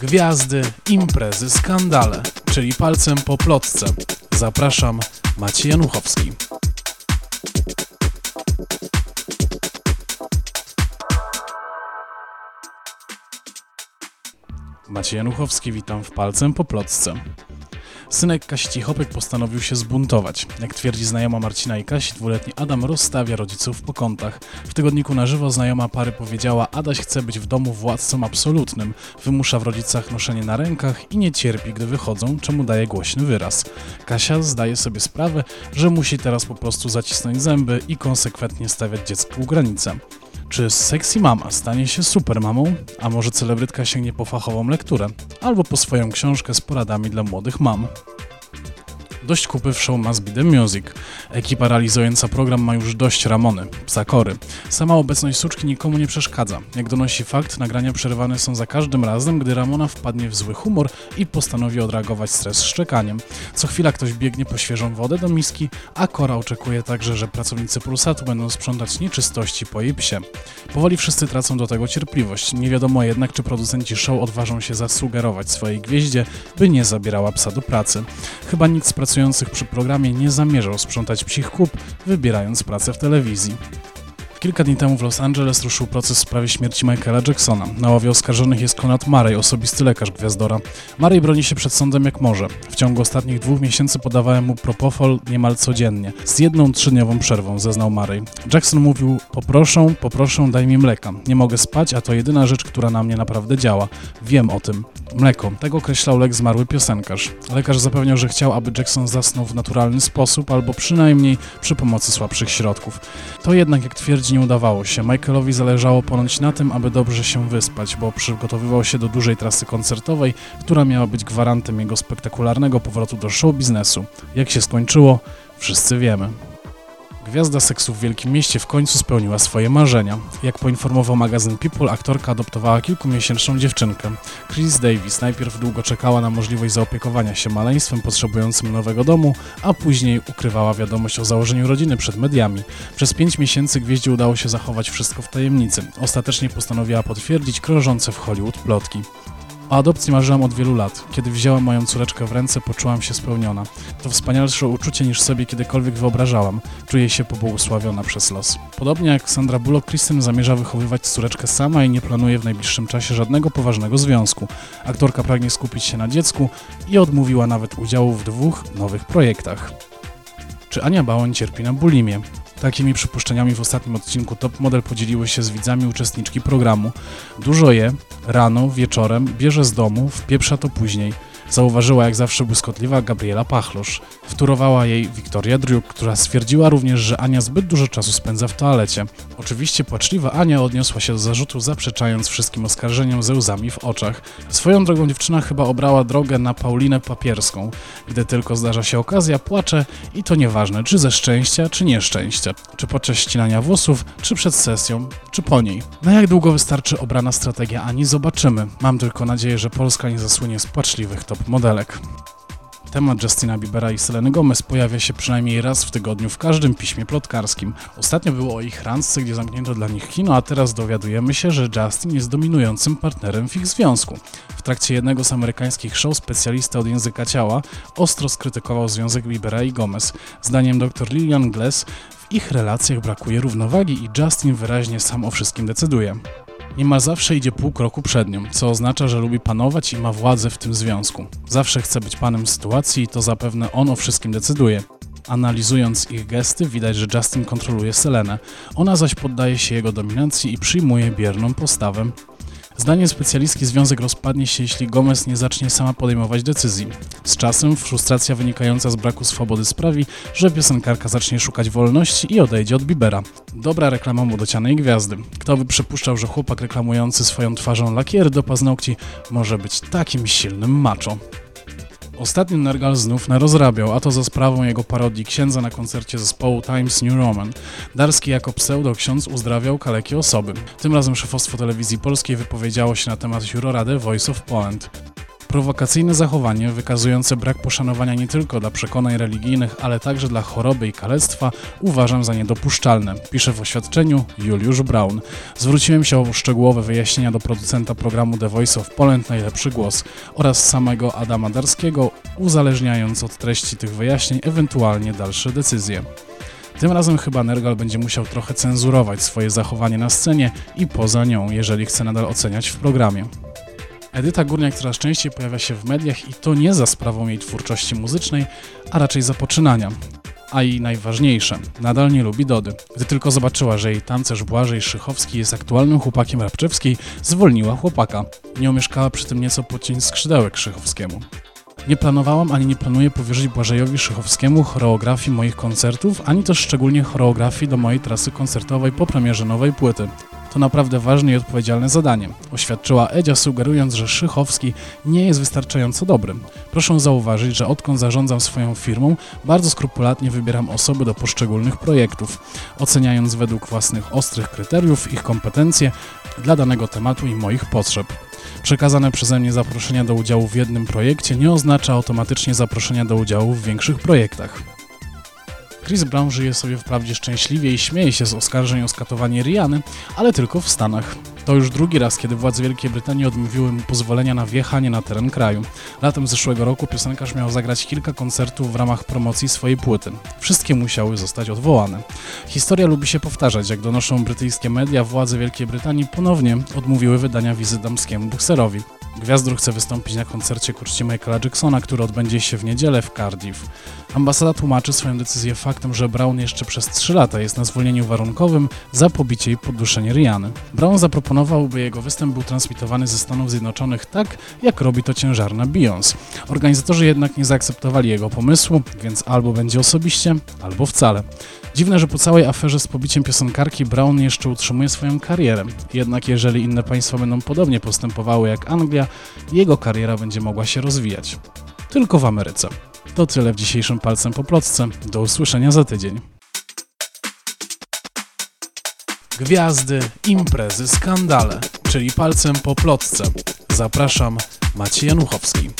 Gwiazdy, imprezy, skandale, czyli palcem po plotce. Zapraszam, Maciej Januchowski. Maciej Januchowski, witam w Palcem po plotce. Synek Kasi Cichopek postanowił się zbuntować. Jak twierdzi znajoma Marcina i Kasi, dwuletni Adam rozstawia rodziców po kątach. W tygodniku na żywo znajoma pary powiedziała, Adaś chce być w domu władcą absolutnym, wymusza w rodzicach noszenie na rękach i nie cierpi, gdy wychodzą, czemu daje głośny wyraz. Kasia zdaje sobie sprawę, że musi teraz po prostu zacisnąć zęby i konsekwentnie stawiać dziecku granicę. Czy sexy mama stanie się super mamą? A może celebrytka sięgnie po fachową lekturę? Albo po swoją książkę z poradami dla młodych mam? Dość kupy w show Must Be The Music. Ekipa realizująca program ma już dość Ramony, psa kory. Sama obecność suczki nikomu nie przeszkadza. Jak donosi fakt, nagrania przerywane są za każdym razem, gdy Ramona wpadnie w zły humor i postanowi odreagować stres szczekaniem. Co chwila ktoś biegnie po świeżą wodę do miski, a Kora oczekuje także, że pracownicy Pulsatu będą sprzątać nieczystości po jej psie. Powoli wszyscy tracą do tego cierpliwość. Nie wiadomo jednak, czy producenci show odważą się zasugerować swojej gwieździe, by nie zabierała psa do pracy. Chyba nikt z pracujących przy programie nie zamierzał sprzątać psich kup, wybierając pracę w telewizji. Kilka dni temu w Los Angeles ruszył proces w sprawie śmierci Michaela Jacksona. Na ławie oskarżonych jest Conrad Murray, osobisty lekarz Gwiazdora. Murray broni się przed sądem jak może. W ciągu ostatnich dwóch miesięcy podawałem mu propofol niemal codziennie, z jedną trzydniową przerwą, zeznał Murray. Jackson mówił, poproszę, poproszę, daj mi mleka. Nie mogę spać, a to jedyna rzecz, która na mnie naprawdę działa. Wiem o tym. Mleko. Tak określał lek zmarły piosenkarz. Lekarz zapewniał, że chciał, aby Jackson zasnął w naturalny sposób, albo przynajmniej przy pomocy słabszych środków. To jednak, jak twierdzi, nie udawało się. Michaelowi zależało ponoć na tym, aby dobrze się wyspać, bo przygotowywał się do dużej trasy koncertowej, która miała być gwarantem jego spektakularnego powrotu do show biznesu. Jak się skończyło, wszyscy wiemy. Gwiazda seksu w Wielkim Mieście w końcu spełniła swoje marzenia. Jak poinformował magazyn People, aktorka adoptowała kilkumiesięczną dziewczynkę. Chris Davis najpierw długo czekała na możliwość zaopiekowania się maleństwem potrzebującym nowego domu, a później ukrywała wiadomość o założeniu rodziny przed mediami. Przez pięć miesięcy Gwieździe udało się zachować wszystko w tajemnicy. Ostatecznie postanowiła potwierdzić krążące w Hollywood plotki. O adopcji marzyłam od wielu lat. Kiedy wzięłam moją córeczkę w ręce, poczułam się spełniona. To wspanialsze uczucie niż sobie kiedykolwiek wyobrażałam. Czuję się pobłogosławiona przez los. Podobnie jak Sandra Bullock, Kristen zamierza wychowywać córeczkę sama i nie planuje w najbliższym czasie żadnego poważnego związku. Aktorka pragnie skupić się na dziecku i odmówiła nawet udziału w dwóch nowych projektach. Czy Ania Bałoń cierpi na bulimię? Takimi przypuszczeniami w ostatnim odcinku Top Model podzieliły się z widzami uczestniczki programu. Dużo je, rano, wieczorem, bierze z domu, wpieprza to później. Zauważyła jak zawsze błyskotliwa Gabriela Pachlosz. Wtórowała jej Wiktoria Druk, która stwierdziła również, że Ania zbyt dużo czasu spędza w toalecie. Oczywiście płaczliwa Ania odniosła się do zarzutu, zaprzeczając wszystkim oskarżeniom ze łzami w oczach. Swoją drogą dziewczyna chyba obrała drogę na Paulinę Papierską. Gdy tylko zdarza się okazja, płacze i to nieważne, czy ze szczęścia, czy nieszczęścia. Czy podczas ścinania włosów, czy przed sesją, czy po niej. Na jak długo wystarczy obrana strategia Ani, zobaczymy. Mam tylko nadzieję, że Polska nie zasłynie z płaczliwych top modelek. Temat Justina Biebera i Seleny Gomez pojawia się przynajmniej raz w tygodniu w każdym piśmie plotkarskim. Ostatnio było o ich randce, gdzie zamknięto dla nich kino, a teraz dowiadujemy się, że Justin jest dominującym partnerem w ich związku. W trakcie jednego z amerykańskich show specjalista od języka ciała ostro skrytykował związek Biebera i Gomez. Zdaniem dr Lillian Gless w ich relacjach brakuje równowagi i Justin wyraźnie sam o wszystkim decyduje. Niemal zawsze idzie pół kroku przed nią, co oznacza, że lubi panować i ma władzę w tym związku. Zawsze chce być panem sytuacji i to zapewne on o wszystkim decyduje. Analizując ich gesty, widać, że Justin kontroluje Selenę. Ona zaś poddaje się jego dominacji i przyjmuje bierną postawę. Zdaniem specjalistki związek rozpadnie się, jeśli Gomez nie zacznie sama podejmować decyzji. Z czasem frustracja wynikająca z braku swobody sprawi, że piosenkarka zacznie szukać wolności i odejdzie od Bibera. Dobra reklama młodocianej gwiazdy. Kto by przypuszczał, że chłopak reklamujący swoją twarzą lakier do paznokci może być takim silnym macho. Ostatnio Nergal znów narozrabiał, a to za sprawą jego parodii księdza na koncercie zespołu Times New Roman. Darski jako pseudo-ksiądz uzdrawiał kalekie osoby. Tym razem szefostwo telewizji polskiej wypowiedziało się na temat jurorady Voice of Poland. Prowokacyjne zachowanie, wykazujące brak poszanowania nie tylko dla przekonań religijnych, ale także dla choroby i kalectwa, uważam za niedopuszczalne, pisze w oświadczeniu Juliusz Braun. Zwróciłem się o szczegółowe wyjaśnienia do producenta programu The Voice of Poland Najlepszy Głos oraz samego Adama Darskiego, uzależniając od treści tych wyjaśnień ewentualnie dalsze decyzje. Tym razem chyba Nergal będzie musiał trochę cenzurować swoje zachowanie na scenie i poza nią, jeżeli chce nadal oceniać w programie. Edyta Górniak coraz częściej pojawia się w mediach i to nie za sprawą jej twórczości muzycznej, a raczej za poczynania. A i najważniejsze, nadal nie lubi Dody. Gdy tylko zobaczyła, że jej tancerz Błażej Szychowski jest aktualnym chłopakiem Rabczewskiej, zwolniła chłopaka. Nie omieszkała przy tym nieco pociąć skrzydełek Szychowskiemu. Nie planowałam ani nie planuję powierzyć Błażejowi Szychowskiemu choreografii moich koncertów, ani też szczególnie choreografii do mojej trasy koncertowej po premierze nowej płyty. To naprawdę ważne i odpowiedzialne zadanie, oświadczyła Edzia, sugerując, że Szychowski nie jest wystarczająco dobrym. Proszę zauważyć, że odkąd zarządzam swoją firmą, bardzo skrupulatnie wybieram osoby do poszczególnych projektów, oceniając według własnych ostrych kryteriów ich kompetencje dla danego tematu i moich potrzeb. Przekazane przeze mnie zaproszenia do udziału w jednym projekcie nie oznacza automatycznie zaproszenia do udziału w większych projektach. Chris Brown żyje sobie wprawdzie szczęśliwie i śmieje się z oskarżeń o skatowanie Riany, ale tylko w Stanach. To już drugi raz, kiedy władze Wielkiej Brytanii odmówiły mu pozwolenia na wjechanie na teren kraju. Latem zeszłego roku piosenkarz miał zagrać kilka koncertów w ramach promocji swojej płyty. Wszystkie musiały zostać odwołane. Historia lubi się powtarzać, jak donoszą brytyjskie media, władze Wielkiej Brytanii ponownie odmówiły wydania wizy damskiemu bukserowi. Gwiazdor chce wystąpić na koncercie ku Michaela Jacksona, który odbędzie się w niedzielę w Cardiff. Ambasada tłumaczy swoją decyzję faktem, że Brown jeszcze przez 3 lata jest na zwolnieniu warunkowym za pobicie i podduszenie Riany. Brown zaproponował, by jego występ był transmitowany ze Stanów Zjednoczonych tak, jak robi to ciężarna Beyoncé. Organizatorzy jednak nie zaakceptowali jego pomysłu, więc albo będzie osobiście, albo wcale. Dziwne, że po całej aferze z pobiciem piosenkarki Brown jeszcze utrzymuje swoją karierę. Jednak jeżeli inne państwa będą podobnie postępowały jak Anglia, jego kariera będzie mogła się rozwijać. Tylko w Ameryce. To tyle w dzisiejszym Palcem po Plotce. Do usłyszenia za tydzień. Gwiazdy, imprezy, skandale, czyli Palcem po Plotce. Zapraszam, Maciej Januchowski.